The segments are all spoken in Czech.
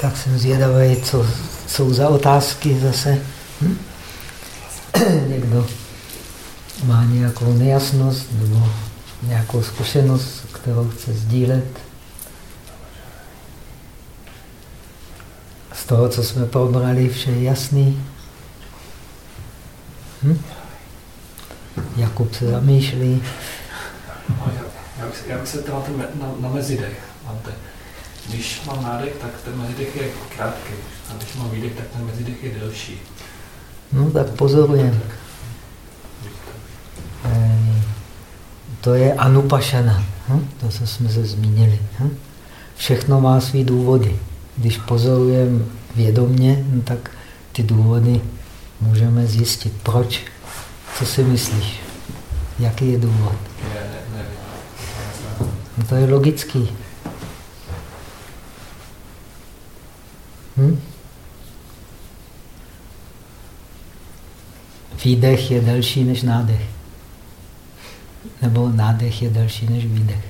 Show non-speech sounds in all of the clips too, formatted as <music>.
Tak jsem zvědavý, co jsou za otázky zase. Hm? <clears throat> Někdo má nějakou nejasnost nebo nějakou zkušenost, kterou chce sdílet. Z toho, co jsme probrali, vše je jasný. Hm? Jakub se zamýšlí. Jak, se to na, na, mezidech? Když mám nádech, tak ten mezidech je krátký. A když mám výdech, tak ten mezidech je delší. No tak pozorujeme. To je anupašana. Hm? To, co jsme se zmínili. Hm? Všechno má svý důvody. Když pozorujeme vědomně, no tak ty důvody můžeme zjistit. Proč? Co si myslíš? Jaký je důvod? No to je logický. Hm? Výdech je delší než nádech. Nebo nádech je delší než výdech.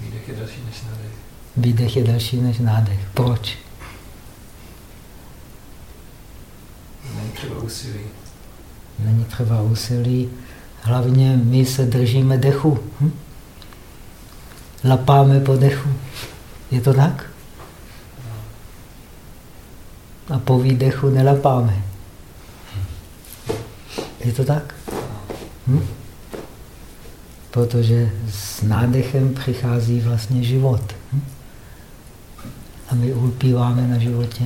Výdech je delší než nádech. Výdech je delší než nádech. Proč? Není třeba úsilí. Není třeba úsilí. Hlavně my se držíme dechu. Hm? Lapáme po dechu. Je to tak? A po výdechu nelapáme. Je to tak? Hm? Protože s nádechem přichází vlastně život. Hm? A my ulpíváme na životě.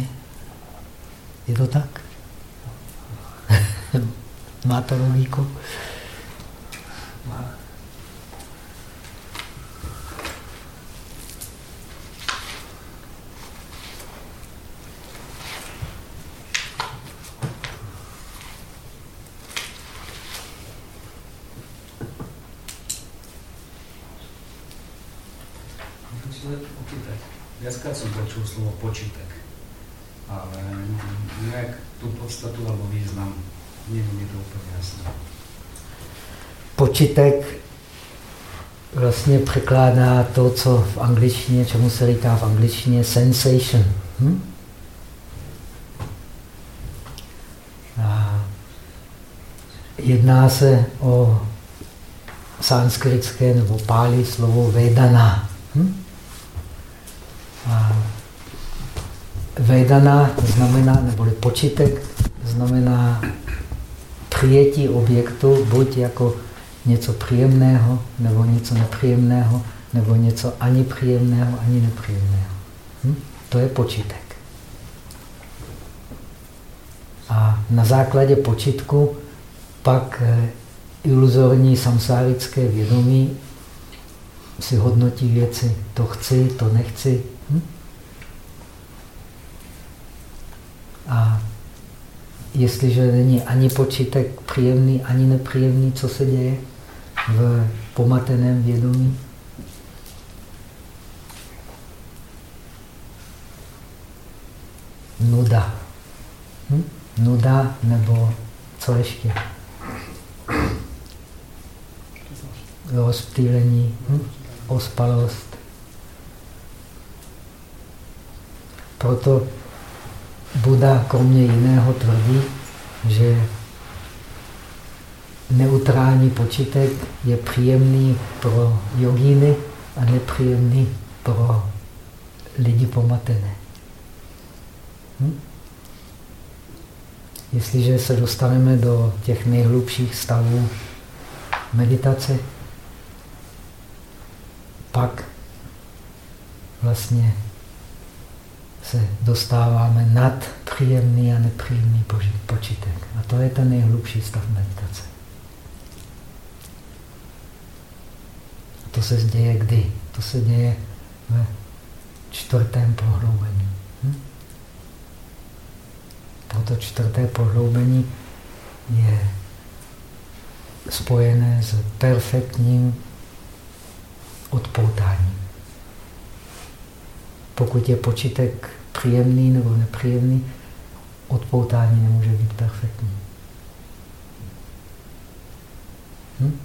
Je to tak? <laughs> Má to logiku? Dneska jsem počul slovo počítek, ale nějak tu podstatu nebo význam není mi to úplně jasné. Počítek vlastně překládá to, co v angličtině, čemu se říká v angličtině sensation. Hm? A jedná se o sanskritské nebo pálí slovo vedana. Hm? Vedana znamená, neboli počítek, znamená přijetí objektu buď jako něco příjemného, nebo něco nepříjemného, nebo něco ani příjemného, ani nepříjemného. Hm? To je počítek. A na základě počítku pak eh, iluzorní samsárické vědomí si hodnotí věci. To chci, to nechci, Hm? Jestliže není ani počítek příjemný, ani nepříjemný, co se děje v pomateném vědomí? Nuda. Hm? Nuda nebo co ještě? Rozptýlení, hm? ospalost. Proto Buda kromě jiného tvrdí, že neutrální počítek je příjemný pro jogíny a nepříjemný pro lidi pomatené. Hm? Jestliže se dostaneme do těch nejhlubších stavů meditace, pak vlastně se dostáváme nad příjemný a nepříjemný počítek. A to je ten nejhlubší stav meditace. A to se děje kdy? To se děje ve čtvrtém prohloubení. Hm? Toto čtvrté prohloubení je spojené s perfektním odpoutáním pokud je počítek příjemný nebo nepříjemný, odpoutání nemůže být perfektní. Hm?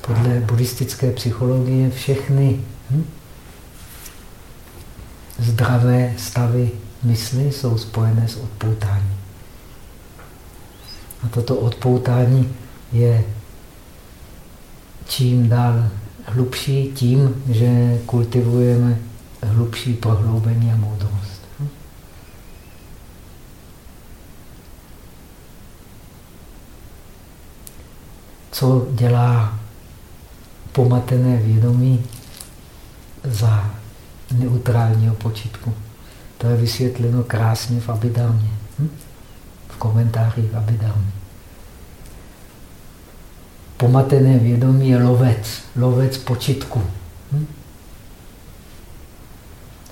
Podle buddhistické psychologie všechny hm? zdravé stavy mysli jsou spojené s odpoutáním. A toto odpoutání je čím dál hlubší tím, že kultivujeme hlubší prohloubení a moudrost. Co dělá pomatené vědomí za neutrálního počítku? To je vysvětleno krásně v Abidámě, hm? Komentářích Abidámě. Pomatené vědomí je lovec, lovec počitku. Hm?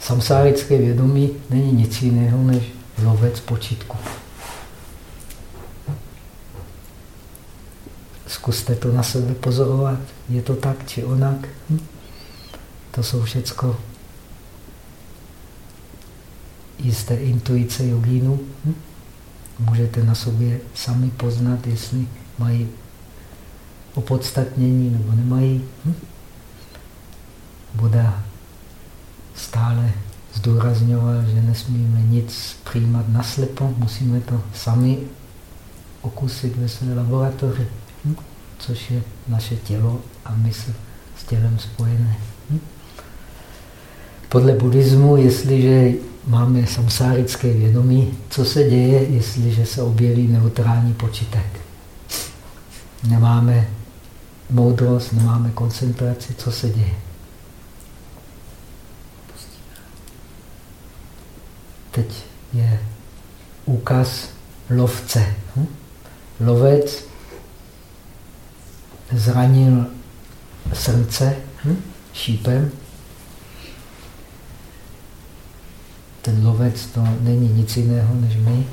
Samsárické vědomí není nic jiného než lovec počitku. Zkuste to na sebe pozorovat. Je to tak či onak? Hm? To jsou všecko jisté intuice jogínu. Hm? Můžete na sobě sami poznat, jestli mají opodstatnění nebo nemají. Hm? Buda stále zdůrazňoval, že nesmíme nic přijímat naslepo, musíme to sami okusit ve své laboratoři, hm? což je naše tělo a mysl s tělem spojené. Podle buddhismu, jestliže máme samsárické vědomí, co se děje, jestliže se objeví neutrální počítek. Nemáme moudrost, nemáme koncentraci, co se děje? Teď je úkaz lovce. Hm? Lovec zranil srdce hm? šípem. Ten lovec to není nic jiného než my.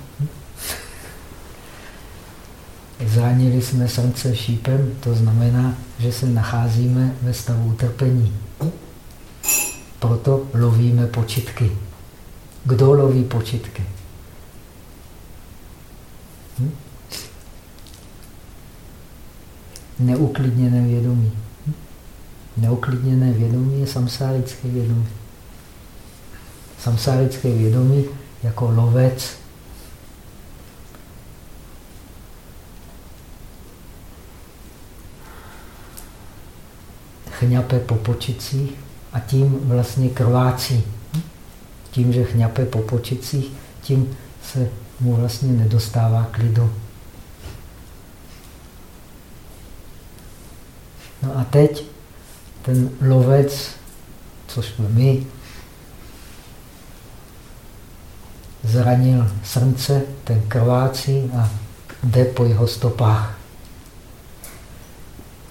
Zranili jsme srdce šípem, to znamená, že se nacházíme ve stavu utrpení. Proto lovíme počitky. Kdo loví počitky? Hm? Neuklidněné vědomí. Hm? Neuklidněné vědomí je samsárické vědomí. Samsárické vědomí jako lovec chňape po počicích a tím vlastně krvácí. Tím, že chňape po počicích, tím se mu vlastně nedostává klidu. No a teď ten lovec, což jsme my, zranil srdce, ten krvácí a jde po jeho stopách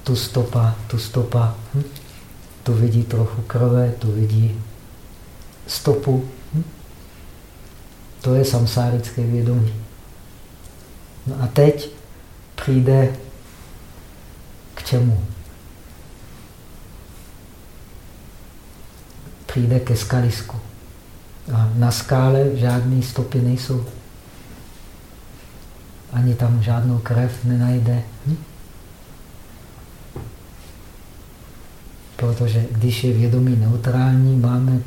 tu stopa, tu stopa, hm? tu vidí trochu krve, tu vidí stopu. Hm? To je samsárické vědomí. No a teď přijde k čemu? Přijde ke skalisku. A na skále žádné stopy nejsou. Ani tam žádnou krev nenajde. Hm? Protože když je vědomí neutrální, máme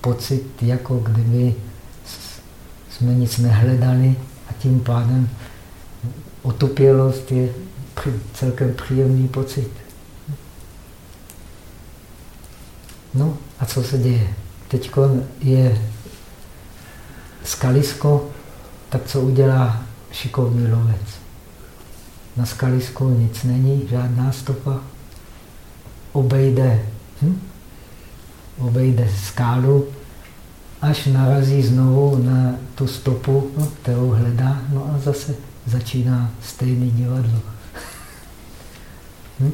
pocit, jako kdyby jsme nic nehledali a tím pádem otupělost je celkem příjemný pocit. No a co se děje? Teď je skalisko, tak co udělá šikovný lovec? Na skalisku nic není, žádná stopa, obejde, hm? obejde skálu, až narazí znovu na tu stopu, no, kterou hledá, no a zase začíná stejný divadlo. <laughs> hm?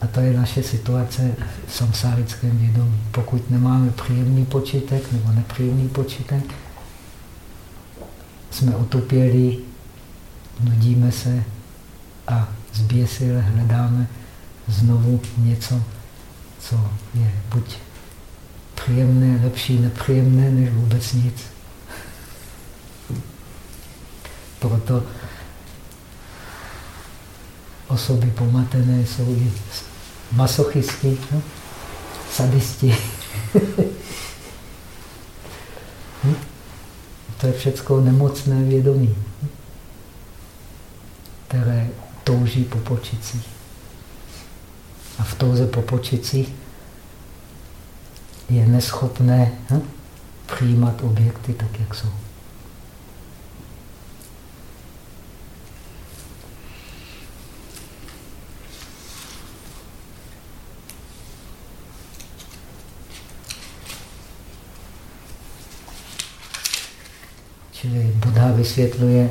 A to je naše situace v samsárickém vědomí. Pokud nemáme příjemný počítek nebo nepříjemný počítek, jsme otupěli, nudíme se a zběsile hledáme znovu něco, co je buď příjemné, lepší, nepříjemné, než vůbec nic. Proto osoby pomatené jsou i masochisti, no? sadisti. hm? To je všechno nemocné vědomí, které touží po počicích. A v touze po počicích je neschopné hm? přijímat objekty tak, jak jsou. Čili Buddha vysvětluje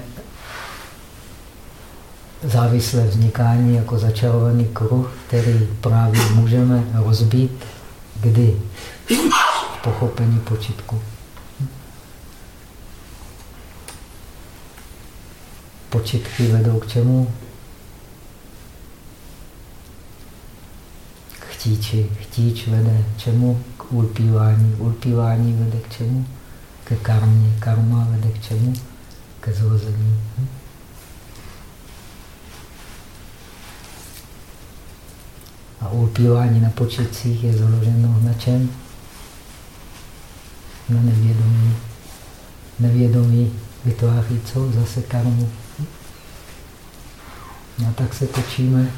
závislé vznikání jako začarovaný kruh, který právě můžeme rozbít kdy? V pochopení počitku. Počitky vedou k čemu? K chtíči. Chtíč vede k čemu? K ulpívání. Ulpívání vede k čemu? Ke karmě. Karma vede k čemu? Ke zrození. Hm? A ulpívání na početcích je založeno na čem? Na nevědomí. Nevědomí vytváří co? Zase karmu. A tak se točíme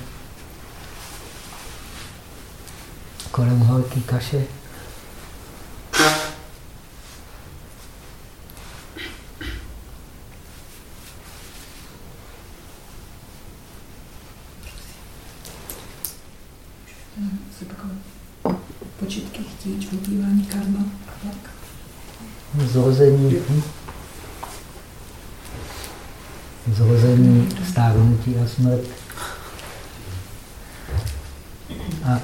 kolem horký kaše. Stárnutí a smrt. A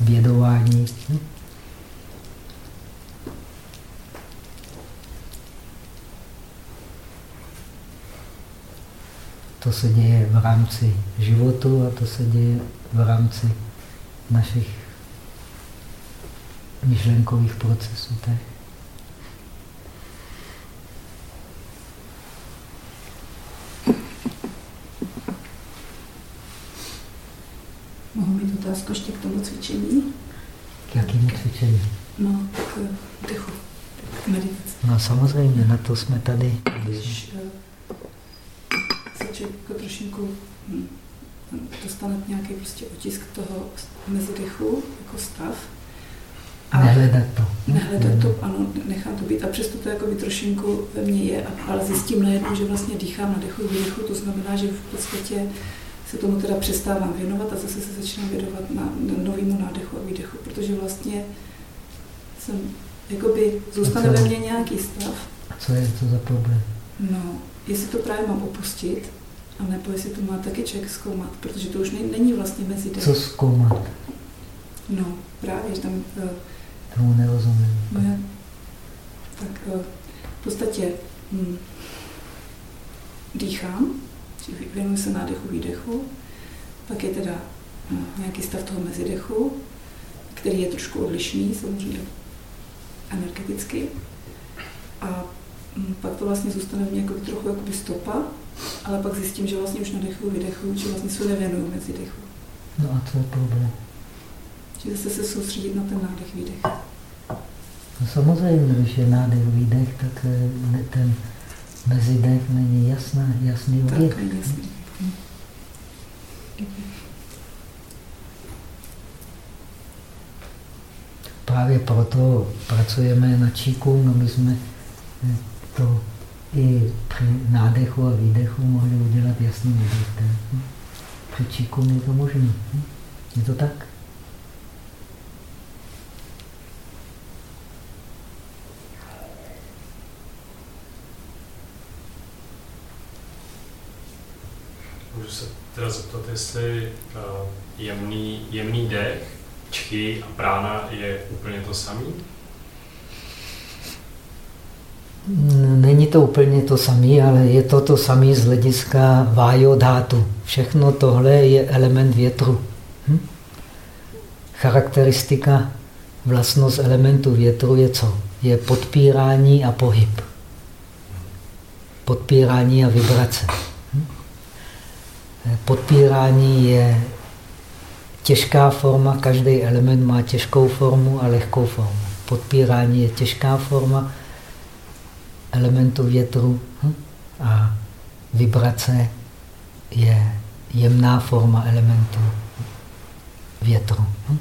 vědování. To se děje v rámci životu a to se děje v rámci našich myšlenkových procesů. Tak. Otázku ještě k tomu cvičení? K jakému cvičení? No, k dechu, k meditaci. No samozřejmě, na to jsme tady. Když se člověk jako trošinku hm, dostane nějaký prostě otisk toho mezidechu, jako stav, a nehledat to. Nehledat to, ano, nechám to být. A přesto to jako by trošinku ve mně je, ale zjistím najednou, že vlastně dýchám na dechu, výdechu, to znamená, že v podstatě se tomu teda přestávám věnovat a zase se začínám věnovat na, na novému nádechu a výdechu, protože vlastně jsem, jakoby zůstane ve mně nějaký stav. A co je to za problém? No, jestli to právě mám opustit, anebo jestli to má taky člověk zkoumat, protože to už není vlastně mezi Co zkoumat? No, právě, že tam eh, Tomu nerozumím. Ne. Tak eh, v podstatě hm, dýchám, věnuji se nádechu, výdechu, pak je teda hm, nějaký stav toho mezidechu, který je trošku odlišný, samozřejmě energeticky. A hm, pak to vlastně zůstane v mě jako trochu jakoby stopa, ale pak zjistím, že vlastně už na dechu, vydechu, že vlastně se nevěnuju mezidechu. No a co je problém? Že zase se soustředit na ten nádech, výdech. No samozřejmě, když je nádech, výdech, tak eh, ten mezidech není jasná, jasný objekt. Právě proto pracujeme na číku, no my jsme eh, to i při nádechu a výdechu mohli udělat jasným objektem. Při číku je to možné. Je to tak? Můžu se teda zeptat, jestli uh, jemný, jemný dech, čchy a prána je úplně to samé? Není to úplně to samé, ale je to to samé z hlediska vájodhátu. Všechno tohle je element větru. Hm? Charakteristika, vlastnost elementu větru je co? Je podpírání a pohyb. Podpírání a vibrace. Podpírání je těžká forma, každý element má těžkou formu a lehkou formu. Podpírání je těžká forma elementu větru hm? a vibrace je jemná forma elementu větru. Hm?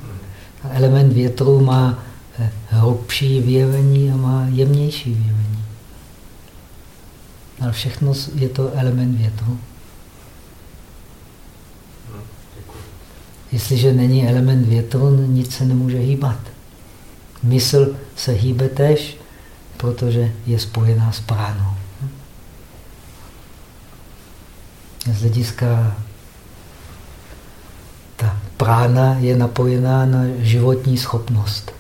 Element větru má eh, hrubší vyjevení a má jemnější vyjevení. Ale všechno je to element větru. Jestliže není element větru, nic se nemůže hýbat. Mysl se hýbe tež, protože je spojená s pránou. Z hlediska ta prána je napojená na životní schopnost.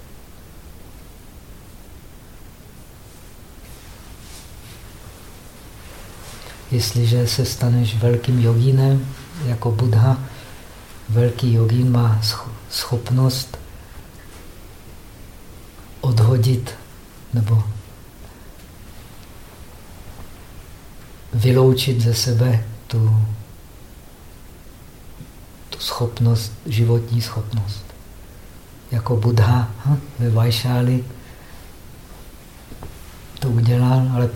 Jestliže se staneš velkým jogínem jako Buddha, velký jogín má schopnost odhodit nebo vyloučit ze sebe tu, tu schopnost, životní schopnost. Jako Buddha hm, ve Vajšáli to udělal, ale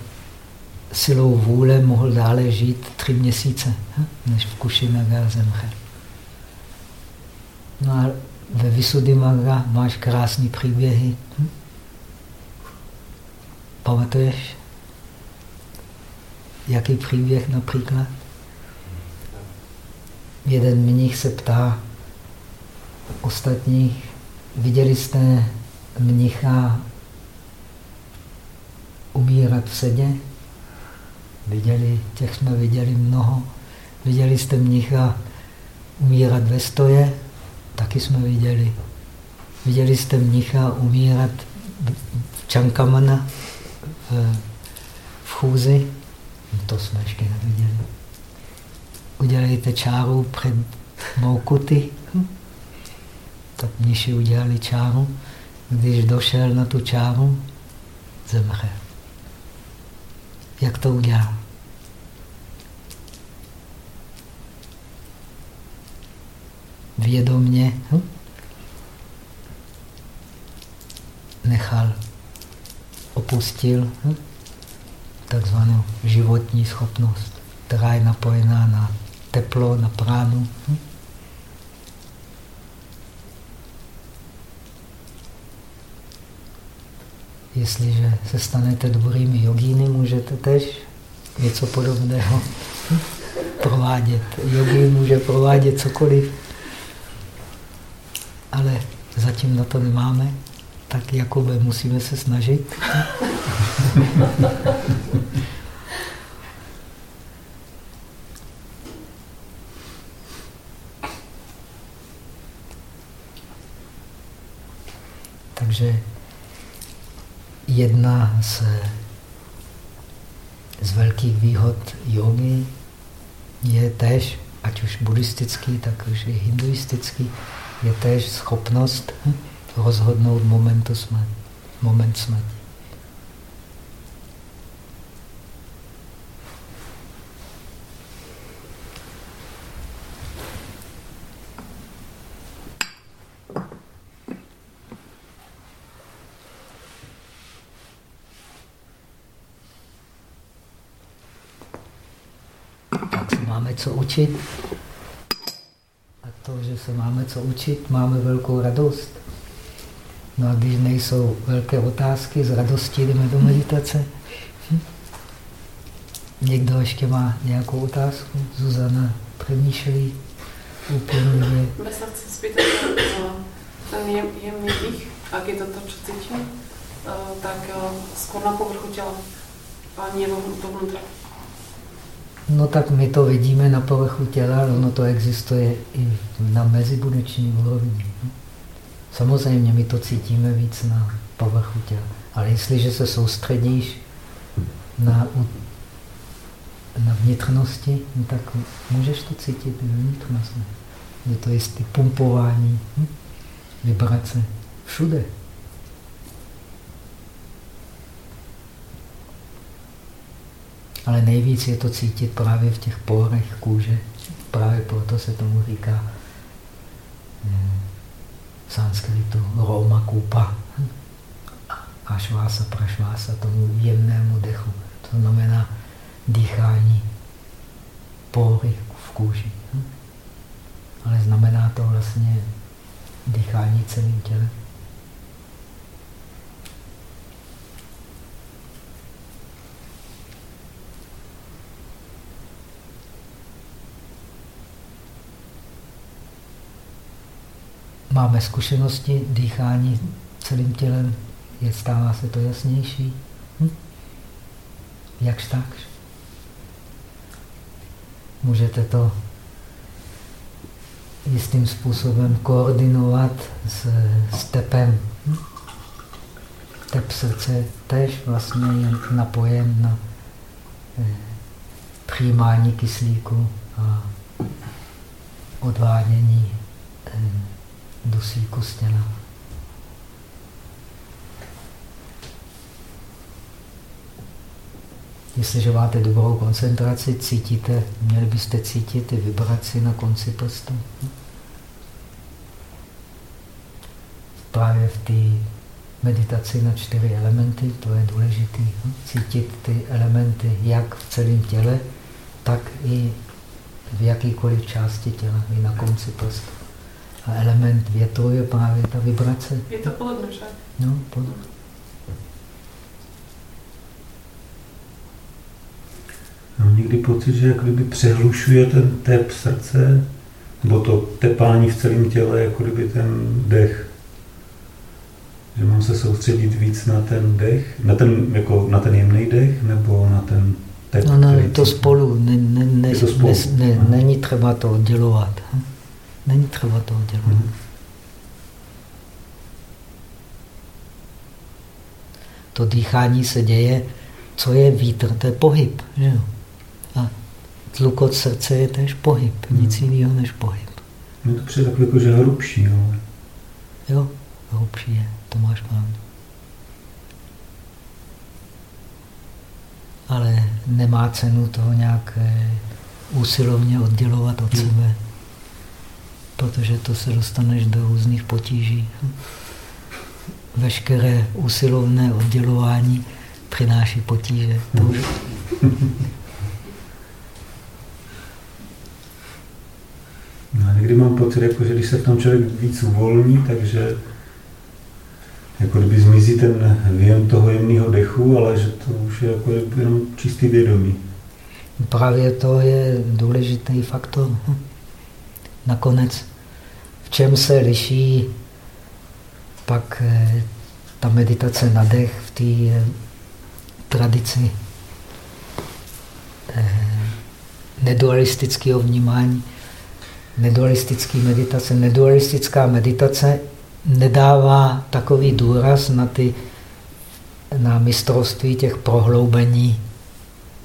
silou vůle mohl dále žít tři měsíce, hm, než v Kushinagar zemřel. No a ve Visuddhimagga máš krásné příběhy. Hm? Pamatuješ? Jaký příběh například? Jeden mnich se ptá ostatních, viděli jste mnicha umírat v sedě? Viděli, těch jsme viděli mnoho. Viděli jste mnicha umírat ve stoje? Taky jsme viděli. Viděli jste mnicha umírat v Čankamana v, v chůzi? To jsme ještě neviděli. Udělejte čáru před Moukuty. Tak mniši udělali čáru. Když došel na tu čáru, zemřel. Jak to udělal? Vědomně hm? nechal, opustil hm? takzvanou životní schopnost, která je napojená na teplo, na pránu. Hm? Jestliže se stanete dobrými jogíny, můžete tež něco podobného provádět. Jogín může provádět cokoliv zatím na to nemáme, tak Jakube, musíme se snažit. <laughs> Takže jedna z, z velkých výhod jogy je tež, ať už buddhistický, tak už i hinduistický, je též schopnost rozhodnout momentu smrti, moment smrti. Tak máme co učit to, že se máme co učit, máme velkou radost. No a když nejsou velké otázky, z radosti jdeme do meditace. Hm? Někdo ještě má nějakou otázku? Zuzana přemýšlí úplně. Bez se chci spýtat, ten jemný dých, jak je to to, co cítím, eh, tak eh, skoro na povrchu těla, a nie vnútra. No tak my to vidíme na povrchu těla, ale ono to existuje i na mezibuneční úrovni. Samozřejmě my to cítíme víc na povrchu těla. Ale jestliže se soustředíš na, na vnitřnosti, no tak můžeš to cítit i vnitřnosti. Je to jistý pumpování, hm? vibrace všude. Ale nejvíc je to cítit právě v těch porech kůže. Právě proto se tomu říká eh, v sanskritu Roma Kupa. Ašvása, prašvása, tomu jemnému dechu. To znamená dýchání pory v kůži. Ale znamená to vlastně dýchání celým tělem. Máme zkušenosti dýchání celým tělem, je, stává se to jasnější. Hm? Jakž takž. Můžete to jistým způsobem koordinovat s, s tepem. Hm? Tep srdce tež vlastně je napojen na eh, přijímání kyslíku a odvádění eh, dusíku z těla. Jestliže máte dobrou koncentraci, cítíte, měli byste cítit ty vibraci na konci prstu. Právě v té meditaci na čtyři elementy, to je důležité. Cítit ty elementy jak v celém těle, tak i v jakýkoliv části těla, i na konci prstu. A element větru je právě ta vibrace. Je to pohodlné, že? No, pohodlné. Mám někdy pocit, že jak kdyby přehlušuje ten tep srdce, nebo to tepání v celém těle, jako kdyby ten dech. Že mám se soustředit víc na ten dech, na ten, jako na ten jemný dech, nebo na ten tep? No, no, to spolu. Ne, ne, ne, to spolu. Ne, ne, není třeba to oddělovat. Hm? Není třeba to oddělovat. Mhm. To dýchání se děje, co je vítr, to je pohyb. Že jo? A tlukot srdce je tež pohyb, nic jiného než pohyb. No to přijde takový jako, že hrubší, ale... Jo, hlubší je, to máš pravdu. Ale nemá cenu toho nějak eh, úsilovně oddělovat od sebe, protože to se dostaneš do různých potíží. Veškeré úsilovné oddělování přináší potíže. To už... No, někdy mám pocit, jako, že když se v tom člověk víc uvolní, takže jako kdyby zmizí ten věm toho jemného dechu, ale že to už je jako jenom čistý vědomí. Právě to je důležitý faktor. Nakonec, čem se liší pak eh, ta meditace na dech v té eh, tradici eh, nedualistického vnímání, nedualistické meditace. Nedualistická meditace nedává takový důraz na, ty, na mistrovství těch prohloubení.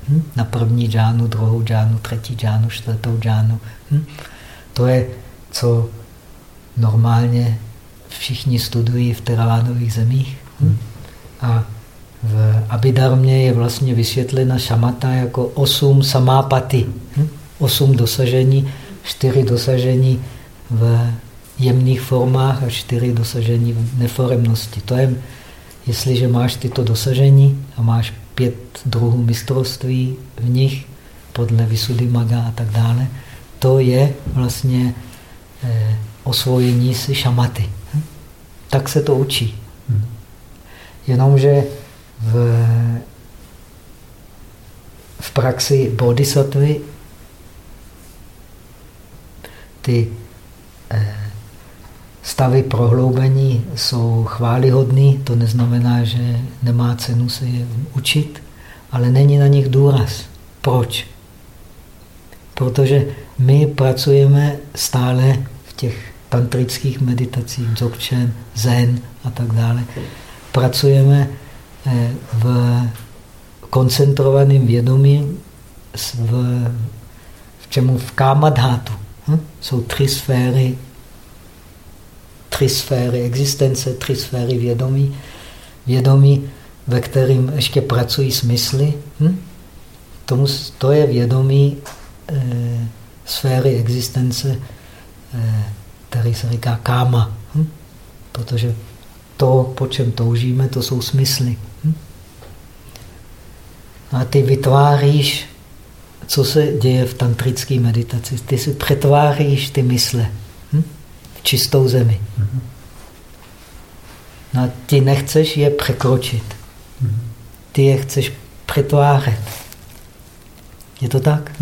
Hm? Na první džánu, druhou džánu, třetí džánu, čtvrtou džánu. Hm? To je, co normálně všichni studují v teravádových zemích. Hm? A v Abidarmě je vlastně vysvětlena šamata jako osm samápaty, hm? osm dosažení, čtyři dosažení v jemných formách a čtyři dosažení v neforemnosti. To je, jestliže máš tyto dosažení a máš pět druhů mistrovství v nich, podle Maga a tak dále, to je vlastně eh, osvojení si šamaty. Hm? Tak se to učí. Jenomže v, v praxi bodhisattvy ty eh, stavy prohloubení jsou chválihodný, to neznamená, že nemá cenu se je učit, ale není na nich důraz. Proč? Protože my pracujeme stále v těch tantrických meditacích, dzogchen, zen a tak dále. Pracujeme eh, v koncentrovaném vědomí v, v čemu v kámadhátu. Hm? Jsou tři sféry, tři sféry existence, tři sféry vědomí. Vědomí, ve kterým ještě pracují smysly. Hm? tomu, to je vědomí e, sféry existence, e, který se říká káma. Hm? Protože to, po čem toužíme, to jsou smysly. Hm? A ty vytváříš, co se děje v tantrické meditaci. Ty si přetváříš ty mysle hm? v čistou zemi. No a ty nechceš je překročit. Ty je chceš přetvářet. Je to tak?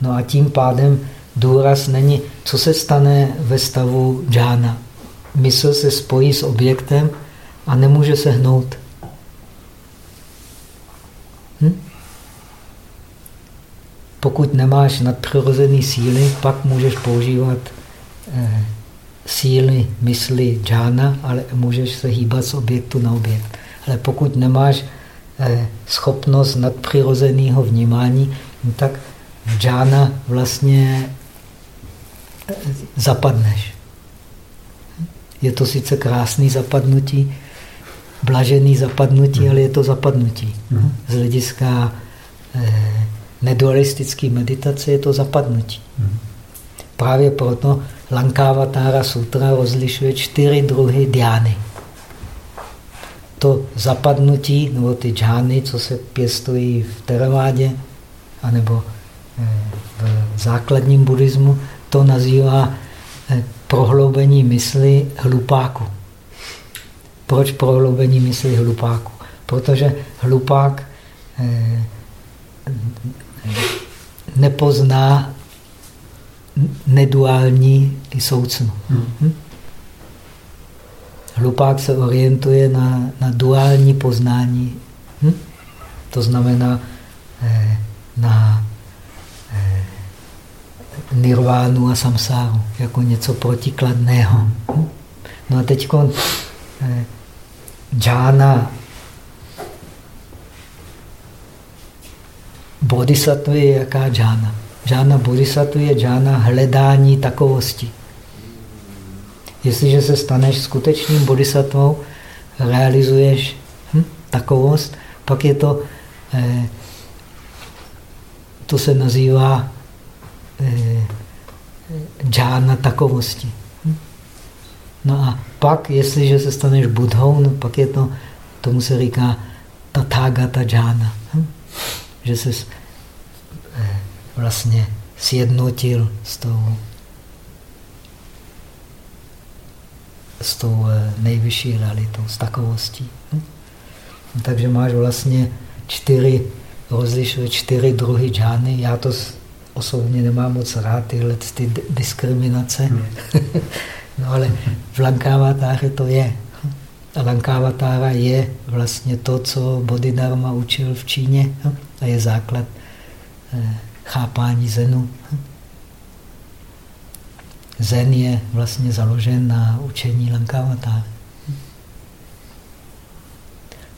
No a tím pádem důraz není, co se stane ve stavu džána. Mysl se spojí s objektem a nemůže se hnout. Hm? Pokud nemáš nadpřirozené síly, pak můžeš používat eh, síly mysli džána, ale můžeš se hýbat z objektu na objekt. Ale pokud nemáš eh, schopnost nadpřirozeného vnímání, no tak džána vlastně zapadneš. Je to sice krásný zapadnutí, blažený zapadnutí, ale je to zapadnutí. Z hlediska eh, nedualistické meditace je to zapadnutí. Právě proto Lankavatara sutra rozlišuje čtyři druhy diány. To zapadnutí, nebo ty džány, co se pěstují v teravádě, anebo eh, v základním buddhismu, to nazývá eh, prohloubení mysli hlupáku. Proč prohloubení mysli hlupáku? Protože hlupák eh, nepozná neduální soucnu. Hm? Hlupák se orientuje na, na duální poznání. Hm? To znamená eh, na eh, nirvánu a samsáru, jako něco protikladného. No a teď eh, džána bodhisattva je jaká džána? Džána bodhisattva je džána hledání takovosti. Jestliže se staneš skutečným bodhisattvou, realizuješ hm, takovost, pak je to, eh, to se nazývá eh, džána takovosti. No a pak, jestliže se staneš budhou, no pak je to, tomu se říká tathagata džána. Hm? Že se eh, vlastně sjednotil s tou, s tou eh, nejvyšší realitou, s takovostí. Hm? Takže máš vlastně čtyři, rozlišuje čtyři druhy džány. Já to osobně nemám moc rád, tyhle ty diskriminace. Hmm. <laughs> no ale v Lankávatáře to je. A Lankávatára je vlastně to, co Bodhidharma učil v Číně a je základ eh, chápání Zenu. Zen je vlastně založen na učení Lankavatara.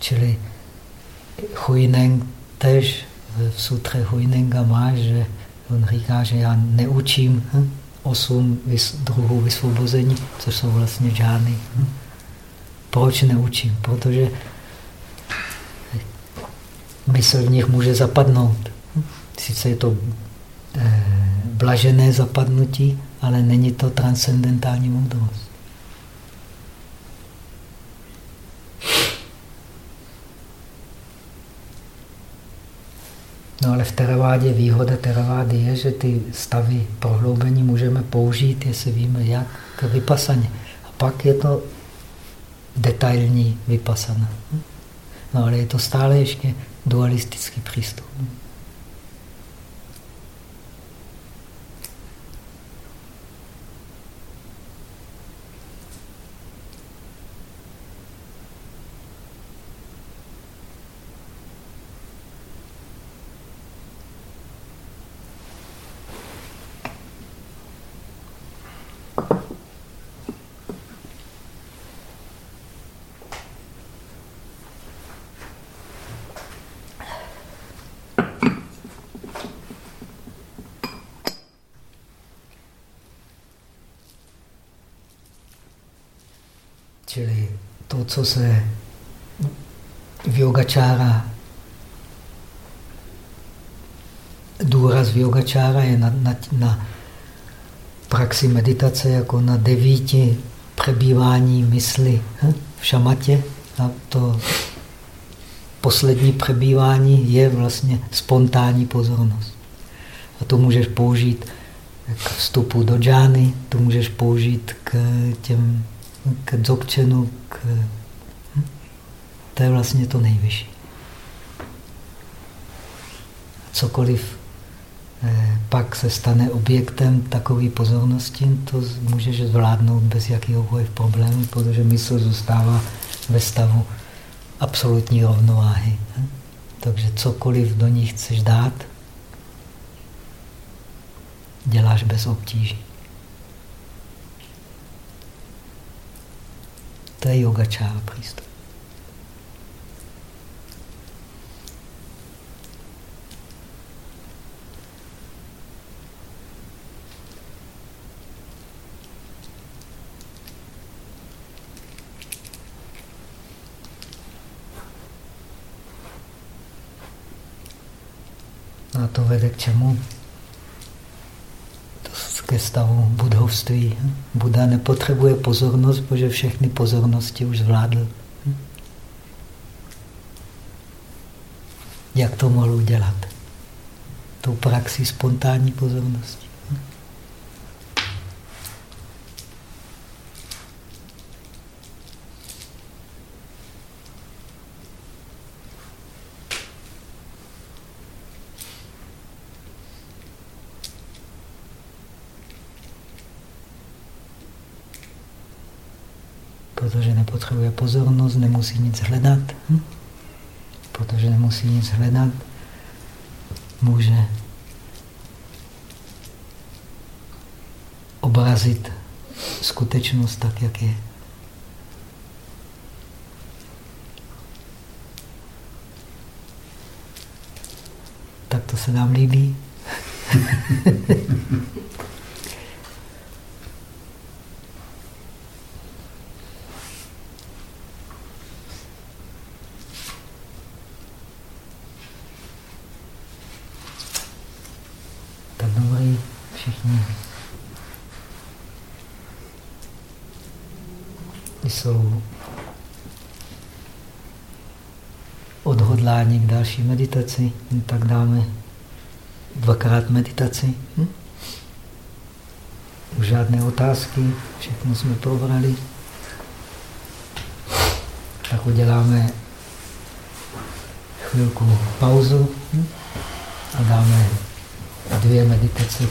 Čili Huineng tež v sutře Huinenga má, že on říká, že já neučím hm, osm druhů vysvobození, což jsou vlastně žádný. Hm. Proč neučím? Protože mysl v nich může zapadnout. Sice je to eh, blažené zapadnutí, ale není to transcendentální moudrost. No ale v teravádě výhoda teravády je, že ty stavy prohloubení můžeme použít, jestli víme jak, k vypasaně. A pak je to detailní vypasana. No ale je to stále ještě dualistický přístup. Čili to, co se v yogačára důraz v yogačára je na, na, na praxi meditace jako na devíti přebývání mysli hm? v šamatě. A to poslední přebývání je vlastně spontánní pozornost. A to můžeš použít k vstupu do džány, to můžeš použít k těm k dzogčenu, k... To je vlastně to nejvyšší. Cokoliv eh, pak se stane objektem takové pozornosti, to můžeš zvládnout bez jakýhokoliv problému, protože mysl zůstává ve stavu absolutní rovnováhy. Takže cokoliv do ní chceš dát, děláš bez obtíží. To je yogačára přístup. A to vede k čemu? ke stavu budhovství. Buda nepotřebuje pozornost, protože všechny pozornosti už zvládl. Jak to mohl udělat? Tou praxi spontánní pozornosti. Nepotřebuje pozornost, nemusí nic hledat. Hm? Protože nemusí nic hledat, může obrazit skutečnost tak, jak je. Tak to se nám líbí. <laughs> odhodlání k další meditaci, tak dáme dvakrát meditaci. Hm? Už žádné otázky, všechno jsme probrali. Tak uděláme chvilku pauzu hm? a dáme dvě meditace